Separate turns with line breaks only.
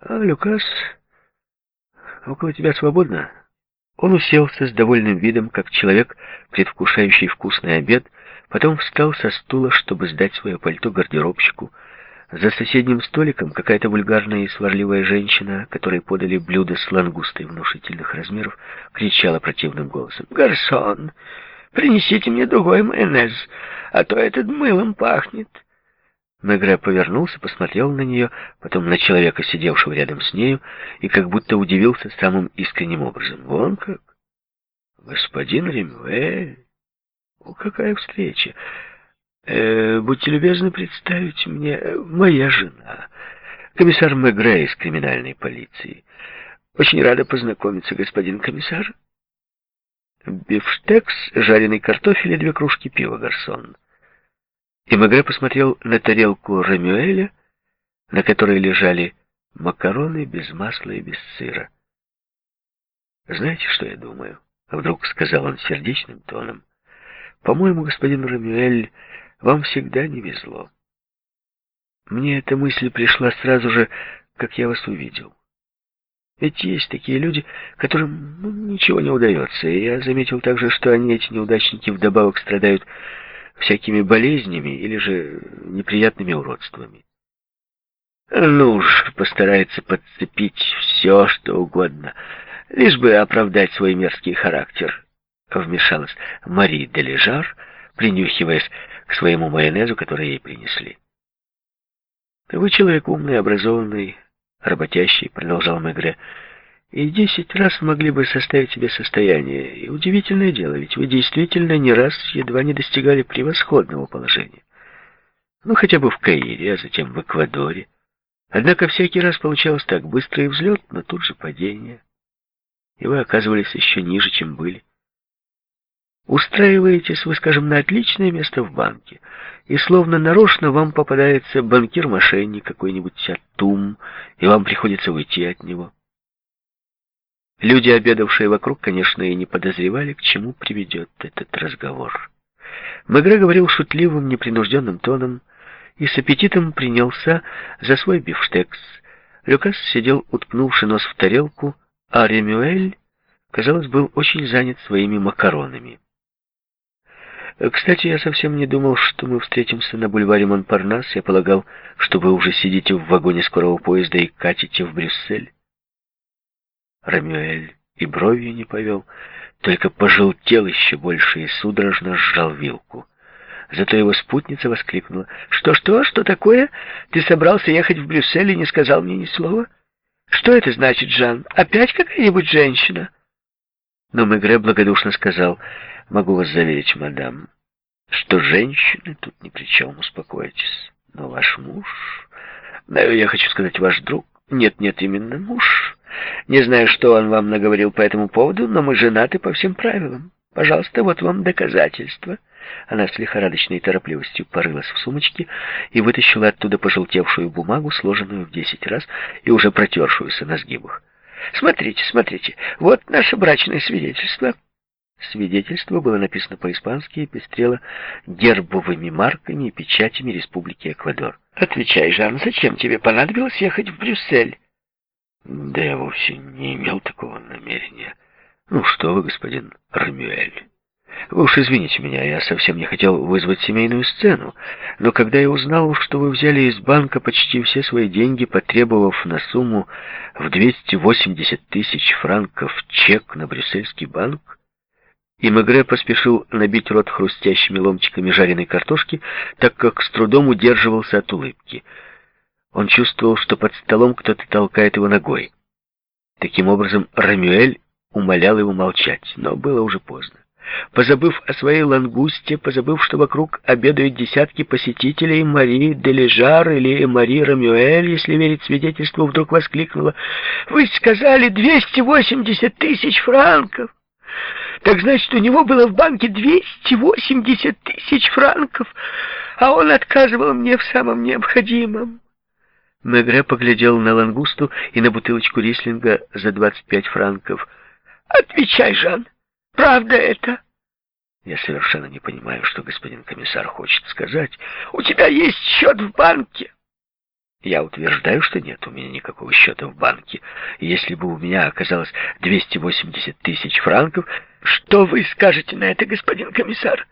А, Люкас, около тебя свободно? Он уселся с довольным видом, как человек, предвкушающий вкусный обед, потом встал со стула, чтобы сдать свое пальто гардеробщику. За соседним столиком какая-то вульгарная и сварливая женщина, которой подали блюдо с лангустой внушительных размеров, кричала противным голосом. «Гарсон, принесите мне другой майонез, а то этот мылом пахнет». Мегре повернулся, посмотрел на нее, потом на человека, сидевшего рядом с нею, и как будто удивился самым искренним образом. «Вон как! Господин Ремюэль! О, какая встреча! Э, будьте любезны представить мне моя жена, комиссар Мегре из криминальной полиции. Очень рада познакомиться, господин комиссар. Бифштекс, жареный картофель и две кружки пива, гарсон». И Мегре посмотрел на тарелку Ремюэля, на которой лежали макароны без масла и без сыра. «Знаете, что я думаю?» — вдруг сказал он сердечным тоном. «По-моему, господин Ремюэль, вам всегда не везло. Мне эта мысль пришла сразу же, как я вас увидел. Ведь есть такие люди, которым ну, ничего не удается, и я заметил также, что они, эти неудачники, вдобавок страдают всякими болезнями или же неприятными уродствами. Ну уж, постарается подцепить все, что угодно, лишь бы оправдать свой мерзкий характер, вмешалась Мари Дележар, принюхиваясь к своему майонезу, который ей принесли. «Вы человек умный, образованный, работящий», — продолжал Мегре, — и десять раз могли бы составить себе состояние. И удивительное дело, ведь вы действительно не раз едва не достигали превосходного положения. Ну, хотя бы в Каире, а затем в Эквадоре. Однако всякий раз получалось так, быстрый взлет, но тут же падение. И вы оказывались еще ниже, чем были. Устраиваетесь вы, скажем, на отличное место в банке, и словно нарочно вам попадается банкир-мошенник какой-нибудь Атум, и вам приходится уйти от него. Люди, обедавшие вокруг, конечно, и не подозревали, к чему приведет этот разговор. Мегре говорил шутливым, непринужденным тоном и с аппетитом принялся за свой бифштекс. Люкас сидел, уткнувши нос в тарелку, а Ремюэль, казалось, был очень занят своими макаронами. «Кстати, я совсем не думал, что мы встретимся на бульваре Монпарнас. Я полагал, что вы уже сидите в вагоне скорого поезда и катите в Брюссель». Рамюэль и бровью не повел, только пожелтел еще больше и судорожно сжал вилку. Зато его спутница воскликнула. «Что-что? Что такое? Ты собрался ехать в Брюссель и не сказал мне ни слова? Что это значит, Жан? Опять какая-нибудь женщина?» Но Мегре благодушно сказал, «Могу вас заверить, мадам, что женщины тут ни при чем, успокойтесь. Но ваш муж, я хочу сказать, ваш друг, нет-нет, именно муж, не знаю, что он вам наговорил по этому поводу, но мы женаты по всем правилам. Пожалуйста, вот вам доказательства». Она с лихорадочной торопливостью порылась в сумочке и вытащила оттуда пожелтевшую бумагу, сложенную в десять раз и уже протершуюся на сгибах. «Смотрите, смотрите, вот наше брачное свидетельство». Свидетельство было написано по-испански и пестрело гербовыми марками и печатями Республики Эквадор. «Отвечай, Жан, зачем тебе понадобилось ехать в Брюссель?» Да я вовсе не имел такого намерения. Ну что вы, господин Рамюэль. Вы уж извините меня, я совсем не хотел вызвать семейную сцену, но когда я узнал, что вы взяли из банка почти все свои деньги, потребовав на сумму в 280 тысяч франков чек на брюссельский банк, и Мегре поспешил набить рот хрустящими ломтиками жареной картошки, так как с трудом удерживался от улыбки — он чувствовал, что под столом кто-то толкает его ногой. Таким образом, Рамюэль умолял его молчать, но было уже поздно. Позабыв о своей лангусте, позабыв, что вокруг обедают десятки посетителей, Мари Дележар или Мари Рамюэль, если верить свидетельству, вдруг воскликнула. «Вы сказали 280 тысяч франков! Так значит, у него было в банке 280 тысяч франков, а он отказывал мне в самом необходимом!» Мегре поглядел на лангусту и на бутылочку рислинга за 25 франков. «Отвечай, Жан, правда это?» «Я совершенно не понимаю, что господин комиссар хочет сказать. У тебя есть счет в банке!» Я утверждаю, что нет у меня никакого счета в банке. Если бы у меня оказалось 280 тысяч франков... Что вы скажете на это, господин комиссар?